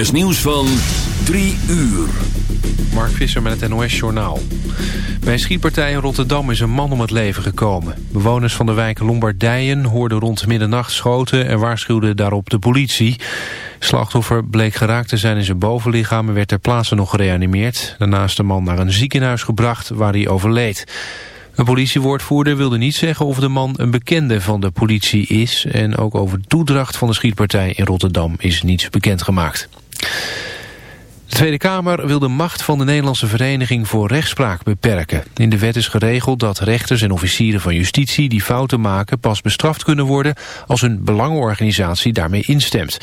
is nieuws van 3 uur. Mark Visser met het NOS-journaal. Bij een schietpartij in Rotterdam is een man om het leven gekomen. Bewoners van de wijk Lombardijen hoorden rond middernacht schoten... en waarschuwden daarop de politie. Slachtoffer bleek geraakt te zijn in zijn bovenlichaam... en werd ter plaatse nog gereanimeerd. Daarna is de man naar een ziekenhuis gebracht waar hij overleed. Een politiewoordvoerder wilde niet zeggen of de man een bekende van de politie is... en ook over toedracht van de schietpartij in Rotterdam is niets bekendgemaakt. De Tweede Kamer wil de macht van de Nederlandse Vereniging voor Rechtspraak beperken. In de wet is geregeld dat rechters en officieren van justitie die fouten maken pas bestraft kunnen worden als hun belangenorganisatie daarmee instemt.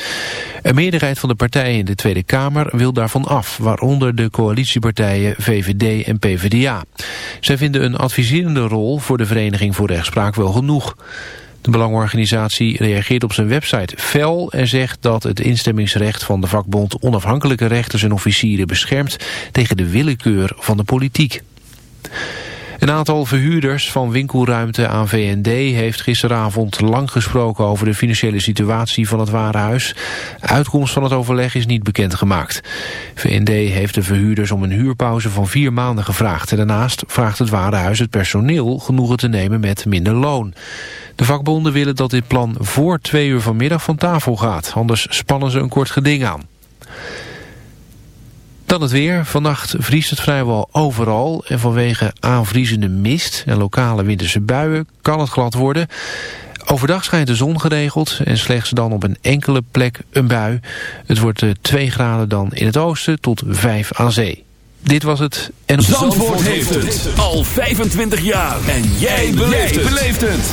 Een meerderheid van de partijen in de Tweede Kamer wil daarvan af, waaronder de coalitiepartijen VVD en PvdA. Zij vinden een adviserende rol voor de Vereniging voor Rechtspraak wel genoeg. De Belangorganisatie reageert op zijn website fel en zegt dat het instemmingsrecht van de vakbond onafhankelijke rechters en officieren beschermt tegen de willekeur van de politiek. Een aantal verhuurders van winkelruimte aan VND heeft gisteravond lang gesproken over de financiële situatie van het warenhuis. Uitkomst van het overleg is niet bekendgemaakt. VND heeft de verhuurders om een huurpauze van vier maanden gevraagd. En daarnaast vraagt het warenhuis het personeel genoegen te nemen met minder loon. De vakbonden willen dat dit plan voor twee uur vanmiddag van tafel gaat. Anders spannen ze een kort geding aan. Dan het weer. Vannacht vriest het vrijwel overal. En vanwege aanvriezende mist en lokale winterse buien kan het glad worden. Overdag schijnt de zon geregeld en slechts dan op een enkele plek een bui. Het wordt 2 eh, graden dan in het oosten tot 5 aan zee. Dit was het. En Zandvoort, Zandvoort heeft het al 25 jaar. En jij beleeft het.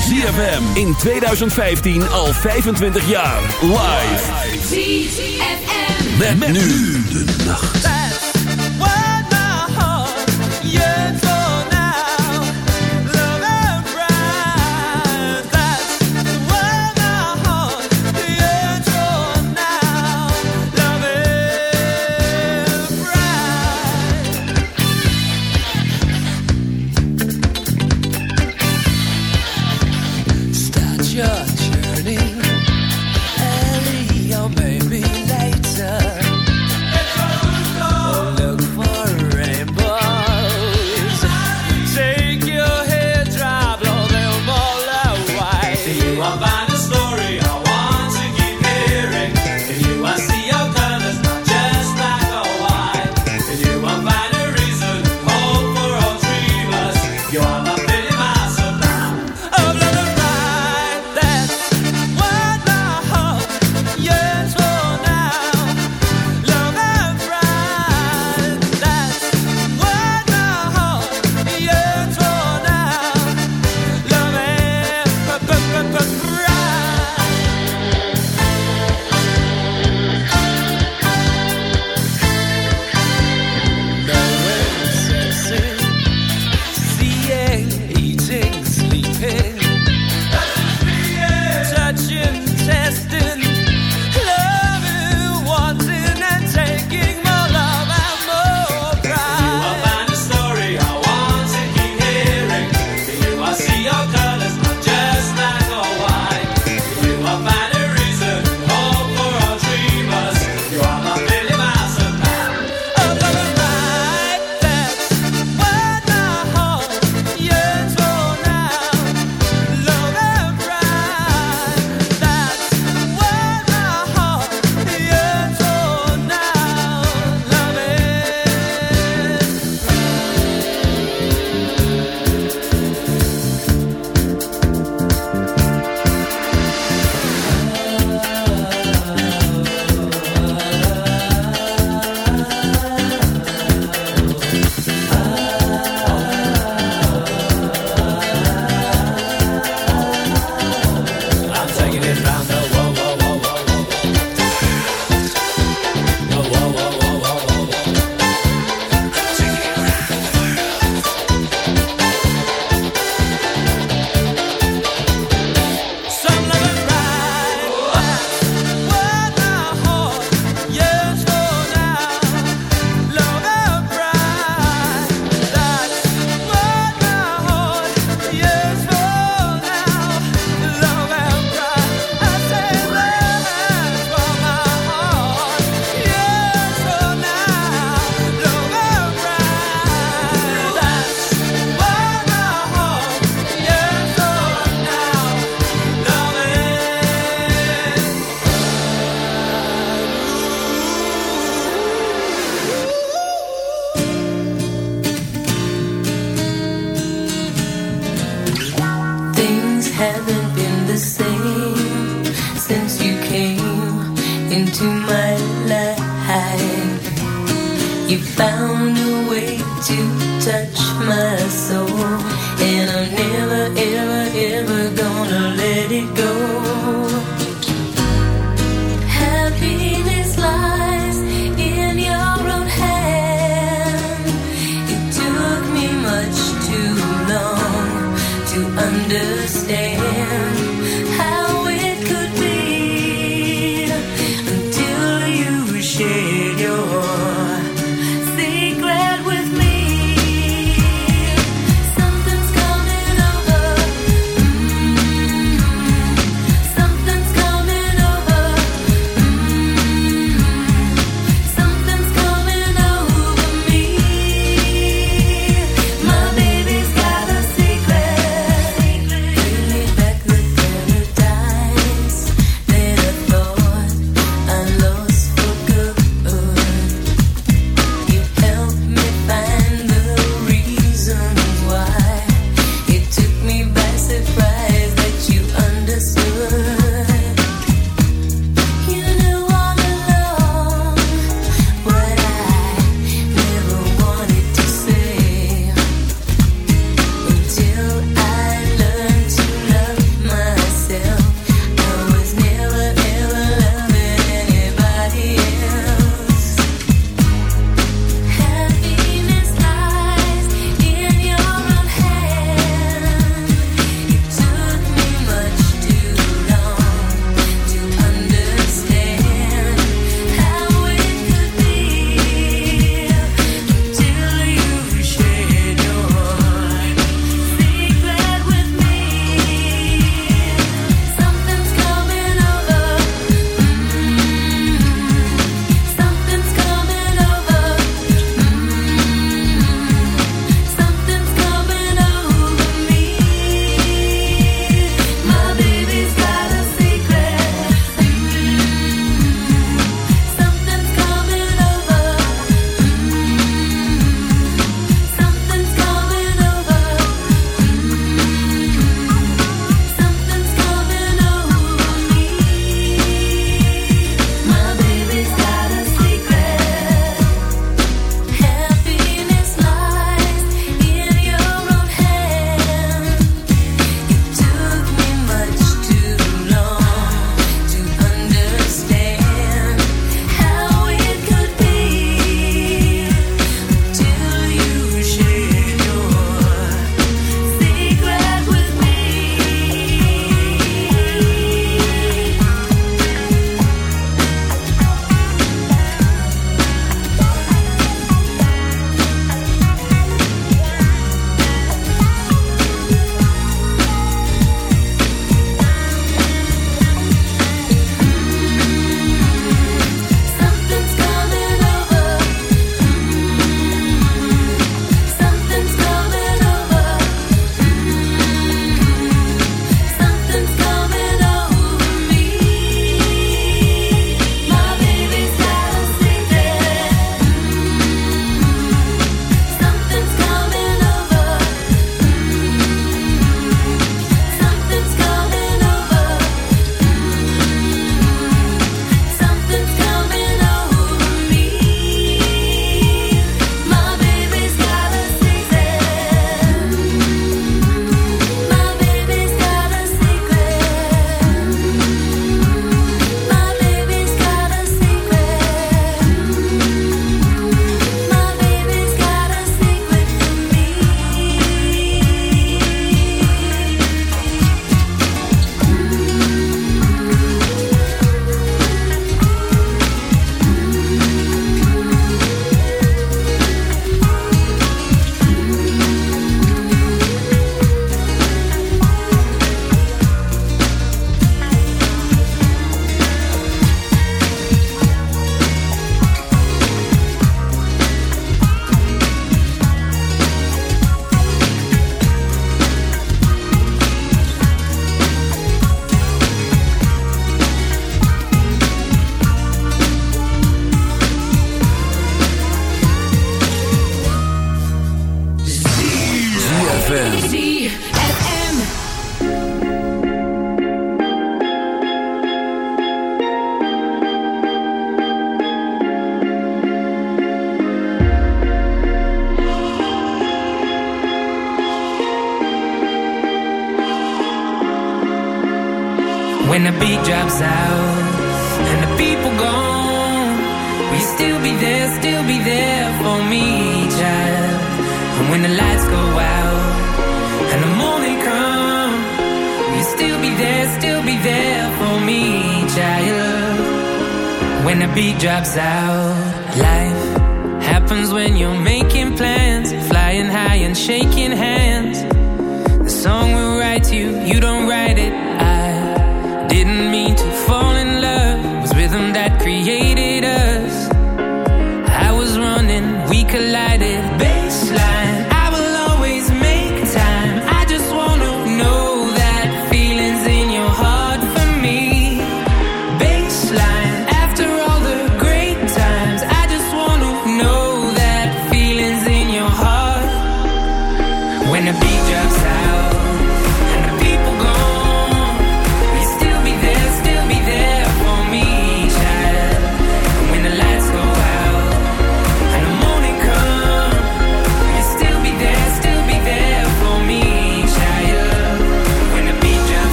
ZFM in 2015 al 25 jaar. Live. ZFM. Met, met nu de nacht. That's what my heart yearns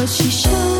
cause she shows.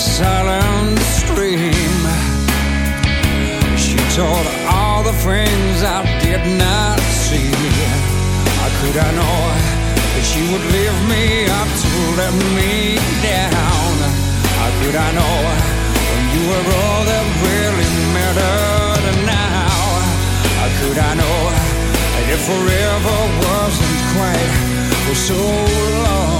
silent stream. She told all the things I did not see. How could I know that she would leave me up to let me down? How could I know when you were all that really mattered now? How could I know? if forever wasn't quite for so long.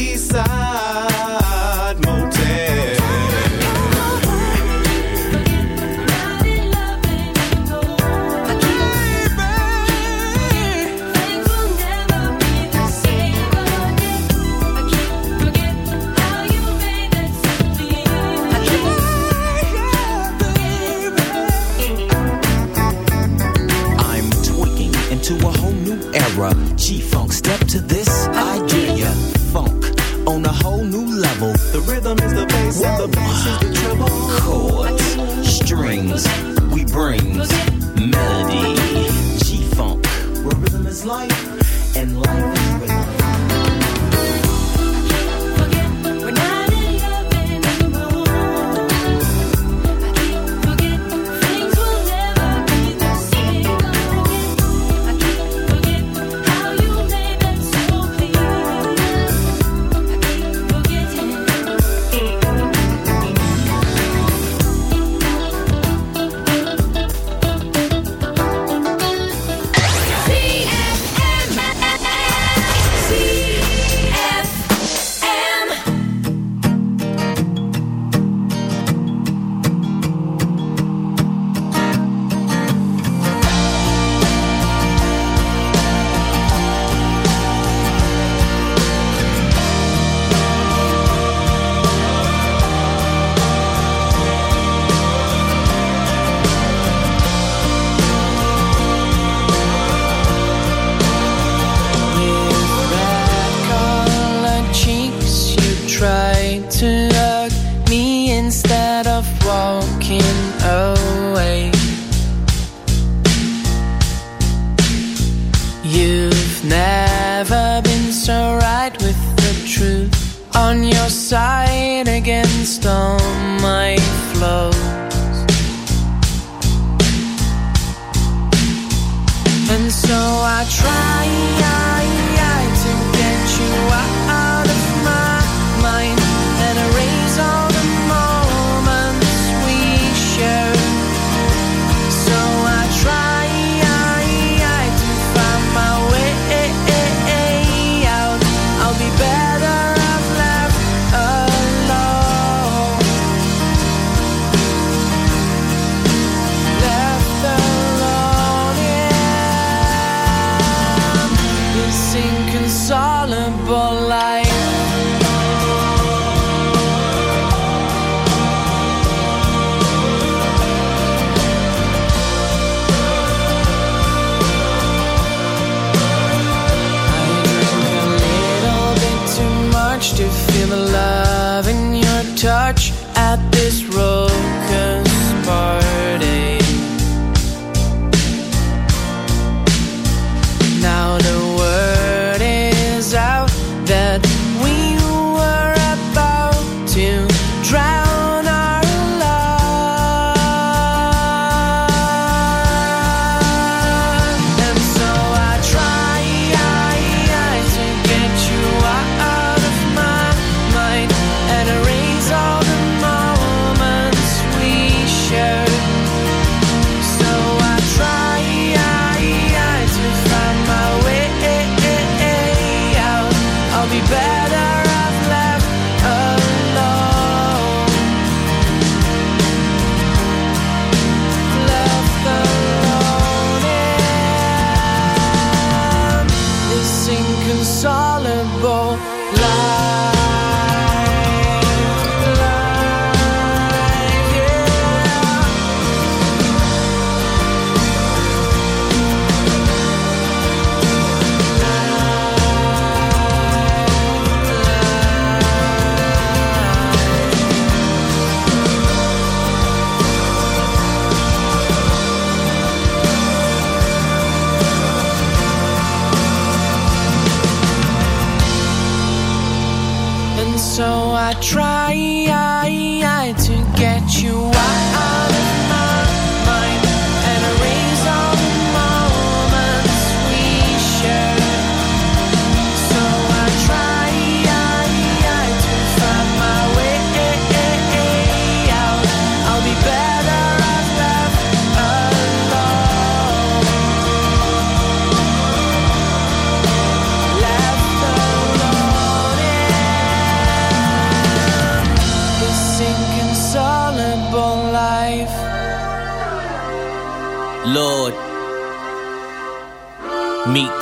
life. try to get you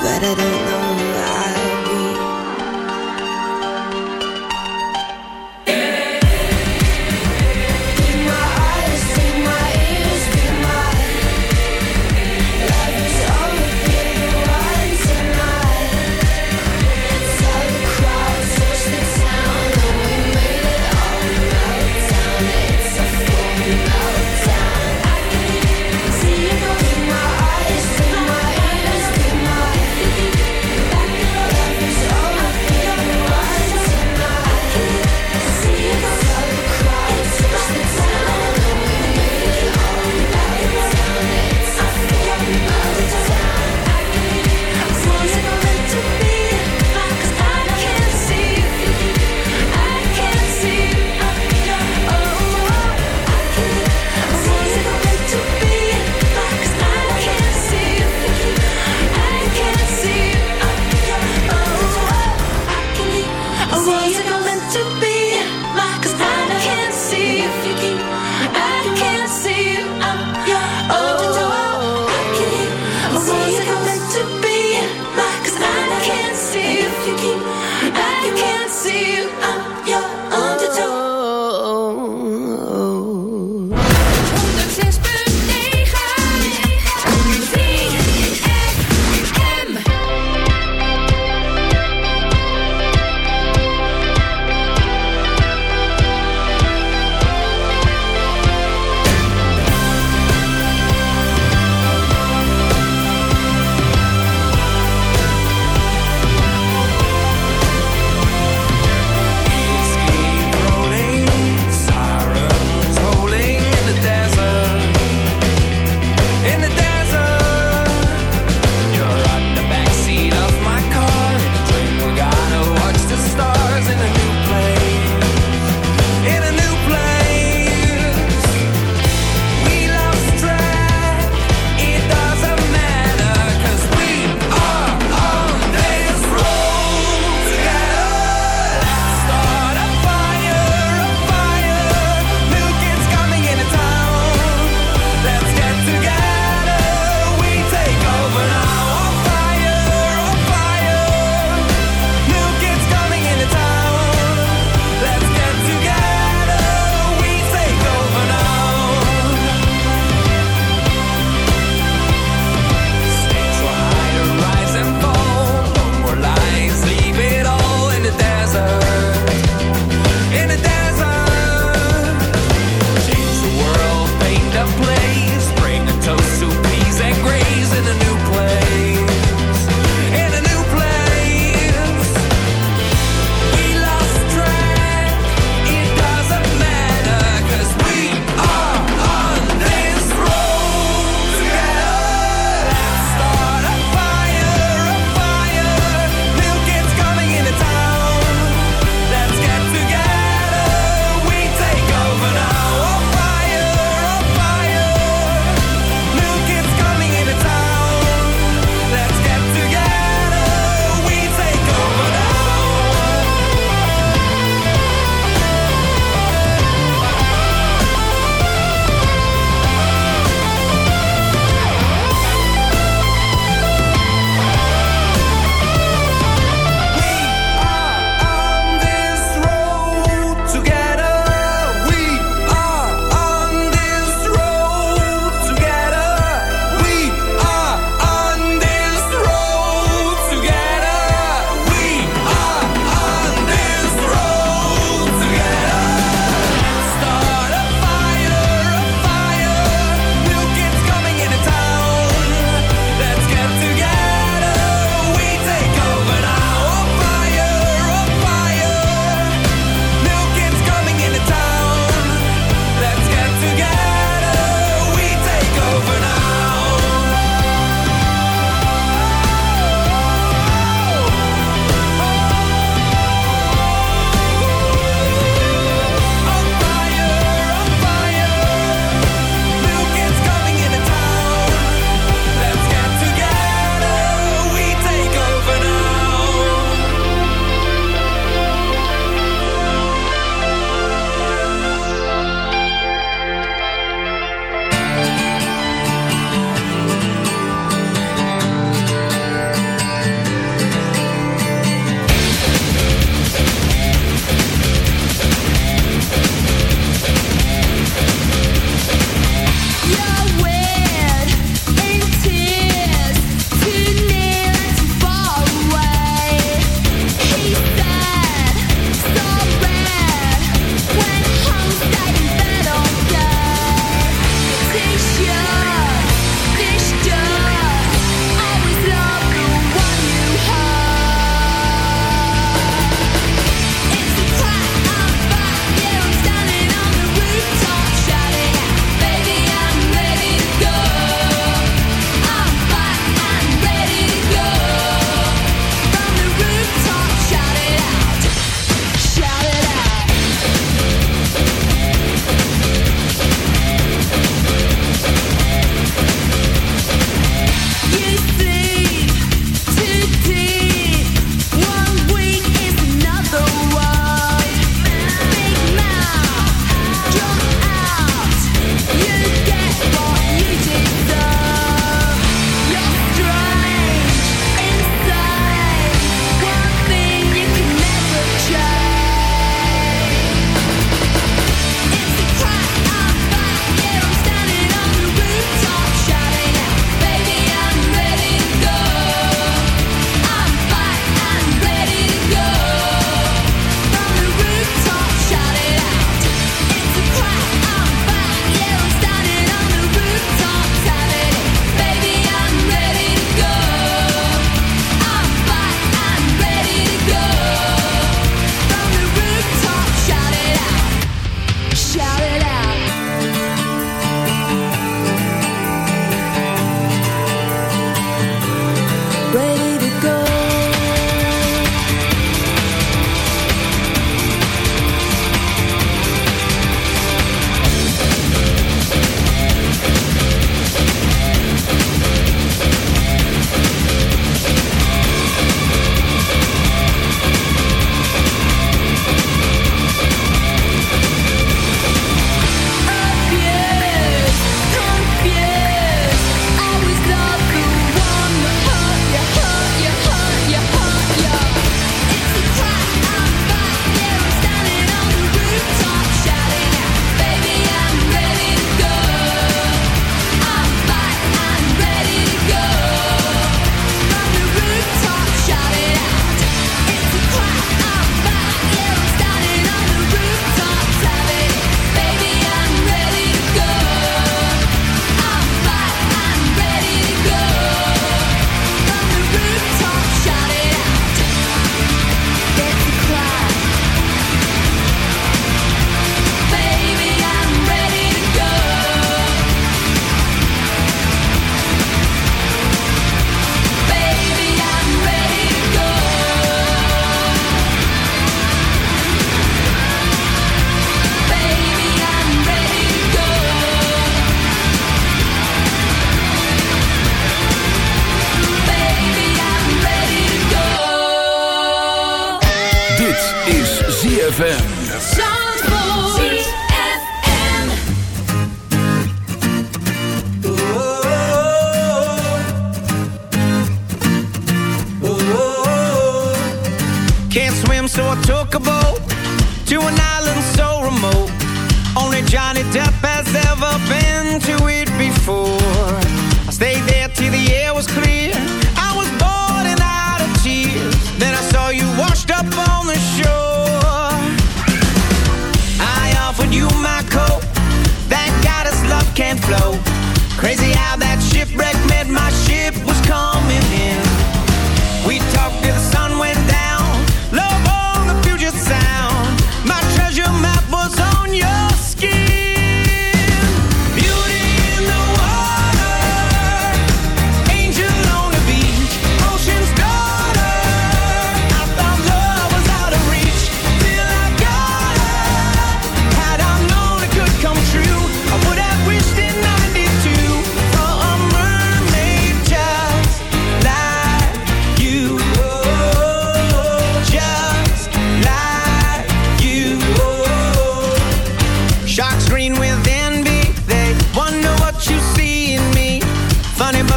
but I don't know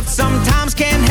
sometimes can't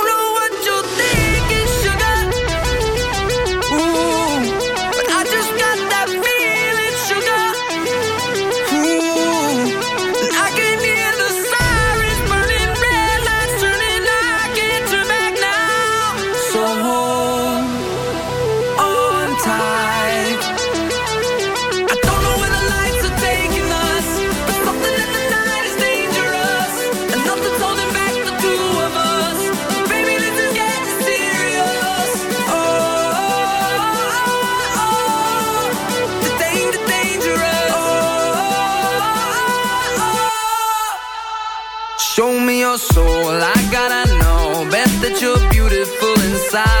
dançar.